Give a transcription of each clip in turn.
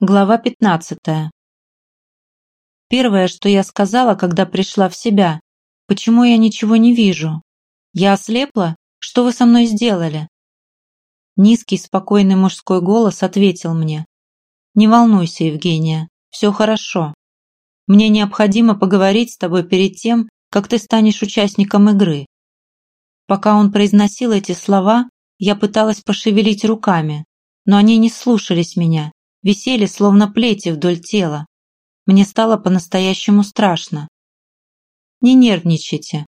Глава 15. Первое, что я сказала, когда пришла в себя, почему я ничего не вижу? Я ослепла? Что вы со мной сделали? Низкий, спокойный мужской голос ответил мне. Не волнуйся, Евгения, все хорошо. Мне необходимо поговорить с тобой перед тем, как ты станешь участником игры. Пока он произносил эти слова, я пыталась пошевелить руками, но они не слушались меня висели словно плети вдоль тела. Мне стало по-настоящему страшно. Не нервничайте.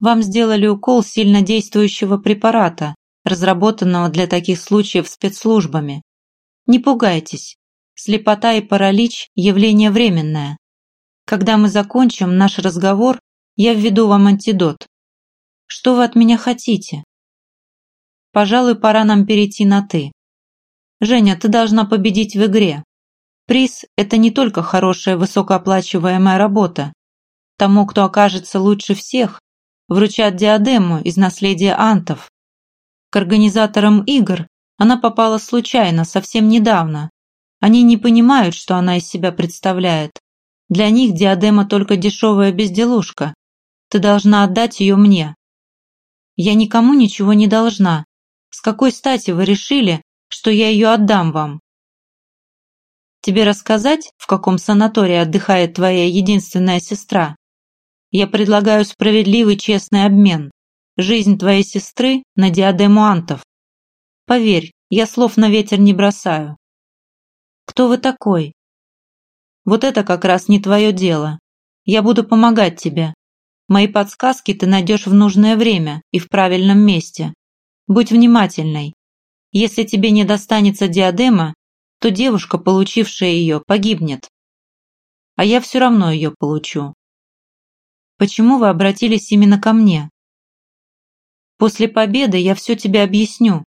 Вам сделали укол сильнодействующего препарата, разработанного для таких случаев спецслужбами. Не пугайтесь. Слепота и паралич – явление временное. Когда мы закончим наш разговор, я введу вам антидот. Что вы от меня хотите? Пожалуй, пора нам перейти на «ты». Женя, ты должна победить в игре. Приз – это не только хорошая высокооплачиваемая работа. Тому, кто окажется лучше всех, вручат диадему из наследия антов. К организаторам игр она попала случайно, совсем недавно. Они не понимают, что она из себя представляет. Для них диадема только дешевая безделушка. Ты должна отдать ее мне. Я никому ничего не должна. С какой стати вы решили, что я ее отдам вам. Тебе рассказать, в каком санатории отдыхает твоя единственная сестра? Я предлагаю справедливый честный обмен. Жизнь твоей сестры на диадему антов. Поверь, я слов на ветер не бросаю. Кто вы такой? Вот это как раз не твое дело. Я буду помогать тебе. Мои подсказки ты найдешь в нужное время и в правильном месте. Будь внимательной. Если тебе не достанется диадема, то девушка, получившая ее, погибнет. А я все равно ее получу. Почему вы обратились именно ко мне? После победы я все тебе объясню.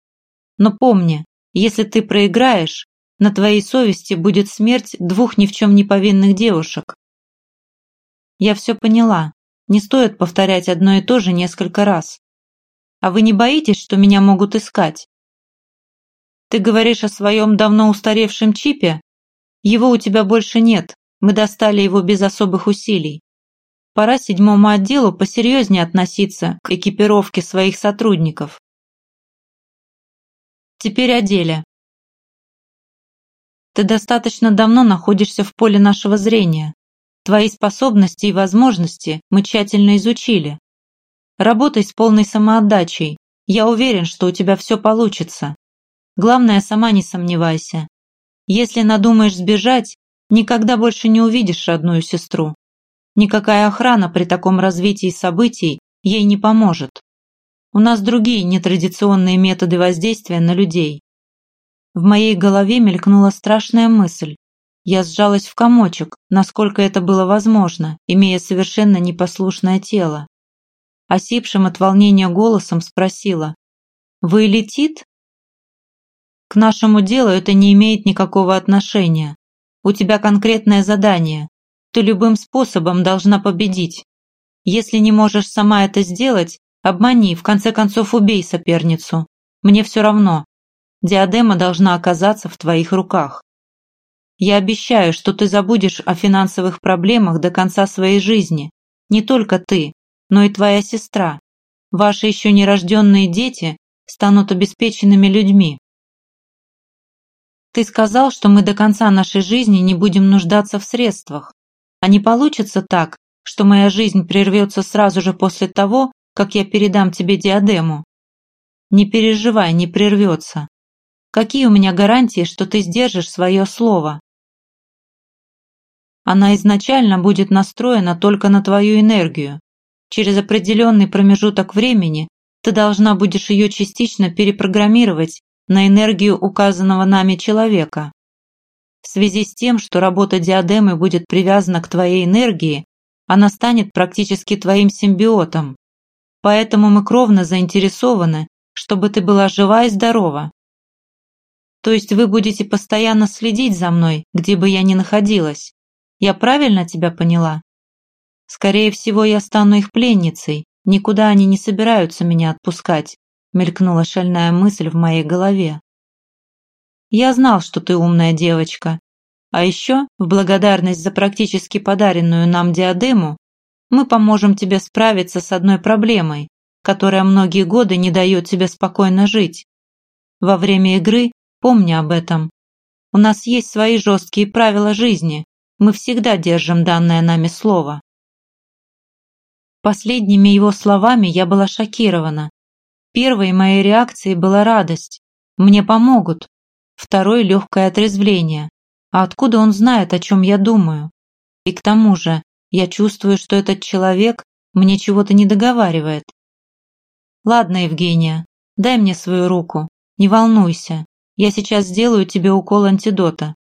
Но помни, если ты проиграешь, на твоей совести будет смерть двух ни в чем не повинных девушек. Я все поняла. Не стоит повторять одно и то же несколько раз. А вы не боитесь, что меня могут искать? Ты говоришь о своем давно устаревшем чипе? Его у тебя больше нет, мы достали его без особых усилий. Пора седьмому отделу посерьезнее относиться к экипировке своих сотрудников. Теперь о деле. Ты достаточно давно находишься в поле нашего зрения. Твои способности и возможности мы тщательно изучили. Работай с полной самоотдачей. Я уверен, что у тебя все получится. Главное, сама не сомневайся. Если надумаешь сбежать, никогда больше не увидишь родную сестру. Никакая охрана при таком развитии событий ей не поможет. У нас другие нетрадиционные методы воздействия на людей. В моей голове мелькнула страшная мысль. Я сжалась в комочек, насколько это было возможно, имея совершенно непослушное тело. Осипшим от волнения голосом спросила. «Вы летит?» К нашему делу это не имеет никакого отношения. У тебя конкретное задание. Ты любым способом должна победить. Если не можешь сама это сделать, обмани, в конце концов убей соперницу. Мне все равно. Диадема должна оказаться в твоих руках. Я обещаю, что ты забудешь о финансовых проблемах до конца своей жизни. Не только ты, но и твоя сестра. Ваши еще нерожденные дети станут обеспеченными людьми. Ты сказал, что мы до конца нашей жизни не будем нуждаться в средствах. А не получится так, что моя жизнь прервется сразу же после того, как я передам тебе диадему. Не переживай, не прервется. Какие у меня гарантии, что ты сдержишь свое слово? Она изначально будет настроена только на твою энергию. Через определенный промежуток времени ты должна будешь ее частично перепрограммировать на энергию указанного нами человека. В связи с тем, что работа диадемы будет привязана к твоей энергии, она станет практически твоим симбиотом. Поэтому мы кровно заинтересованы, чтобы ты была жива и здорова. То есть вы будете постоянно следить за мной, где бы я ни находилась. Я правильно тебя поняла? Скорее всего, я стану их пленницей. Никуда они не собираются меня отпускать мелькнула шальная мысль в моей голове. Я знал, что ты умная девочка. А еще, в благодарность за практически подаренную нам диадему, мы поможем тебе справиться с одной проблемой, которая многие годы не дает тебе спокойно жить. Во время игры помни об этом. У нас есть свои жесткие правила жизни, мы всегда держим данное нами слово. Последними его словами я была шокирована. Первой моей реакцией была радость. Мне помогут. Второй – легкое отрезвление. А откуда он знает, о чем я думаю? И к тому же, я чувствую, что этот человек мне чего-то не договаривает. Ладно, Евгения, дай мне свою руку. Не волнуйся. Я сейчас сделаю тебе укол антидота.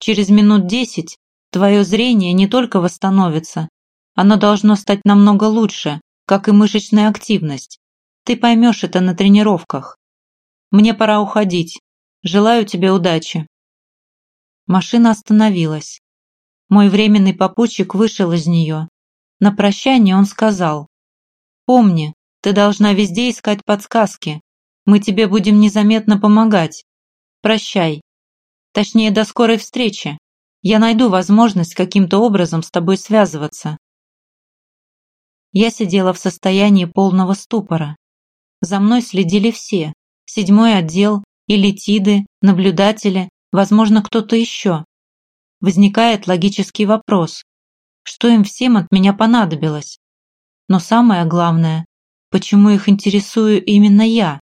Через минут десять твое зрение не только восстановится, оно должно стать намного лучше, как и мышечная активность. Ты поймешь это на тренировках. Мне пора уходить. Желаю тебе удачи. Машина остановилась. Мой временный попутчик вышел из нее. На прощание он сказал. «Помни, ты должна везде искать подсказки. Мы тебе будем незаметно помогать. Прощай. Точнее, до скорой встречи. Я найду возможность каким-то образом с тобой связываться. Я сидела в состоянии полного ступора. За мной следили все. Седьмой отдел, элитиды, наблюдатели, возможно, кто-то еще. Возникает логический вопрос. Что им всем от меня понадобилось? Но самое главное, почему их интересую именно я?